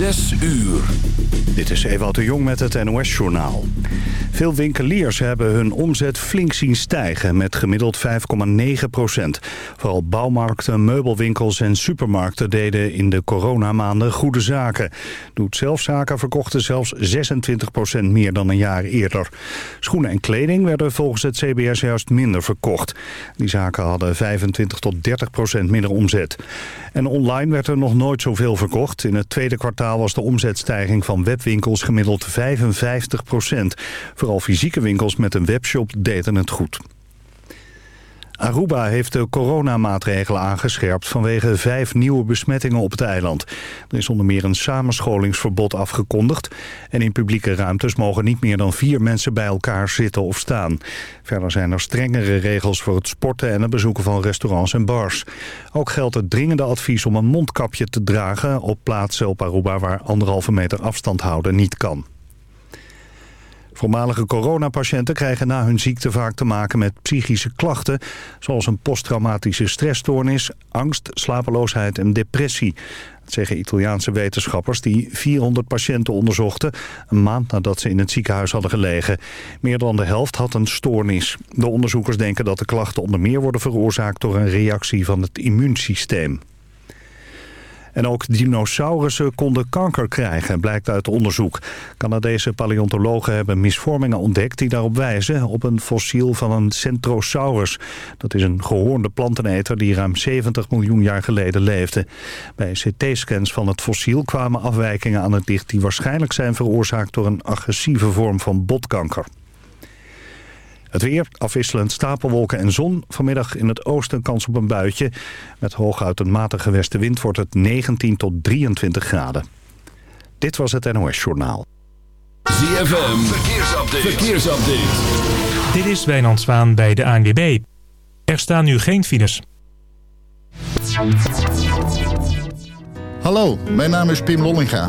Zes uur. Dit is Ewout de Jong met het NOS-journaal. Veel winkeliers hebben hun omzet flink zien stijgen met gemiddeld 5,9 procent. Vooral bouwmarkten, meubelwinkels en supermarkten deden in de coronamaanden goede zaken. Doet zelfzaken verkochten zelfs 26 procent meer dan een jaar eerder. Schoenen en kleding werden volgens het CBS juist minder verkocht. Die zaken hadden 25 tot 30 procent minder omzet. En online werd er nog nooit zoveel verkocht. In het tweede kwartaal was de omzetstijging van webwinkels gemiddeld 55 procent. Vooral fysieke winkels met een webshop deden het goed. Aruba heeft de coronamaatregelen aangescherpt vanwege vijf nieuwe besmettingen op het eiland. Er is onder meer een samenscholingsverbod afgekondigd en in publieke ruimtes mogen niet meer dan vier mensen bij elkaar zitten of staan. Verder zijn er strengere regels voor het sporten en het bezoeken van restaurants en bars. Ook geldt het dringende advies om een mondkapje te dragen op plaatsen op Aruba waar anderhalve meter afstand houden niet kan. Voormalige coronapatiënten krijgen na hun ziekte vaak te maken met psychische klachten... zoals een posttraumatische stressstoornis, angst, slapeloosheid en depressie. Dat zeggen Italiaanse wetenschappers die 400 patiënten onderzochten... een maand nadat ze in het ziekenhuis hadden gelegen. Meer dan de helft had een stoornis. De onderzoekers denken dat de klachten onder meer worden veroorzaakt... door een reactie van het immuunsysteem. En ook dinosaurussen konden kanker krijgen, blijkt uit onderzoek. Canadese paleontologen hebben misvormingen ontdekt die daarop wijzen op een fossiel van een Centrosaurus. Dat is een gehoornde planteneter die ruim 70 miljoen jaar geleden leefde. Bij CT-scans van het fossiel kwamen afwijkingen aan het licht die waarschijnlijk zijn veroorzaakt door een agressieve vorm van botkanker. Het weer, afwisselend stapelwolken en zon. Vanmiddag in het oosten kans op een buitje. Met hooguit een matige westenwind wordt het 19 tot 23 graden. Dit was het NOS Journaal. ZFM, verkeersupdate. verkeersupdate. Dit is Wijnand Zwaan bij de ANWB. Er staan nu geen files. Hallo, mijn naam is Pim Lollinga.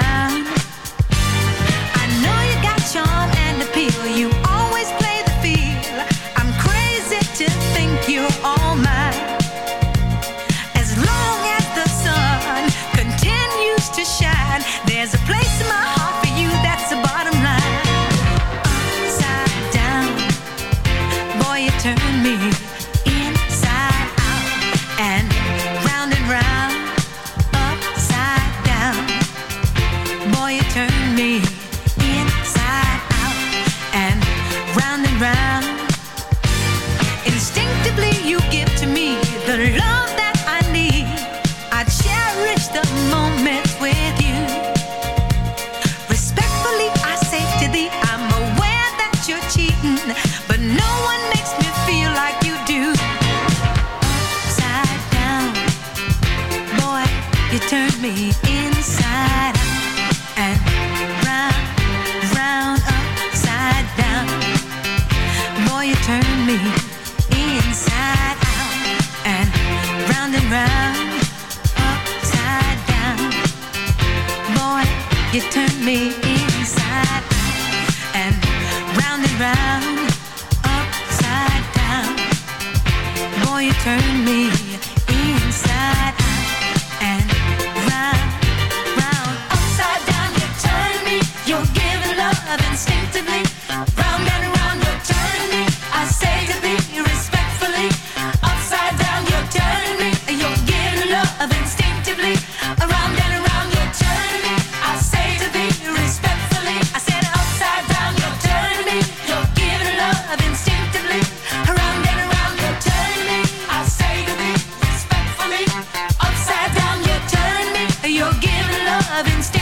I know you got charm and appeal. You always play the field. I'm crazy to think you're all mine. As long as the sun continues to shine, there's a place in my heart. loving. Stand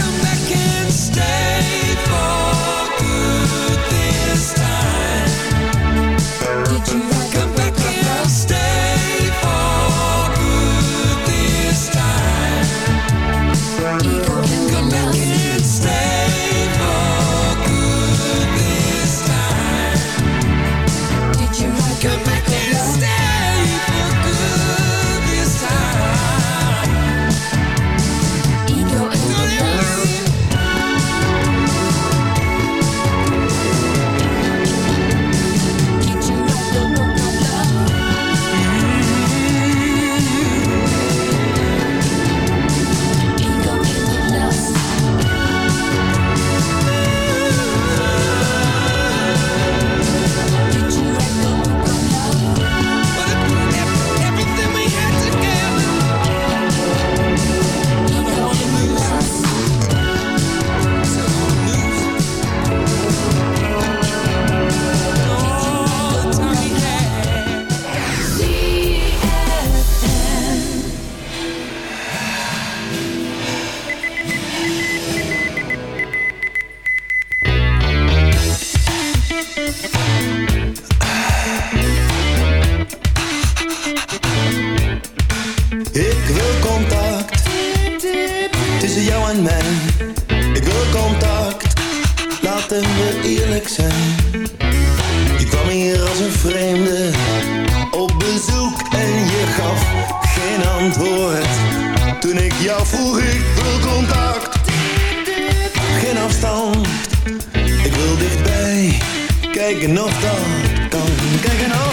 Toen ik jou vroeg, ik wil contact. Geen afstand, ik wil dichtbij. Kijken of dat kan, kijken of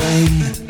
vain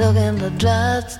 look in the dust.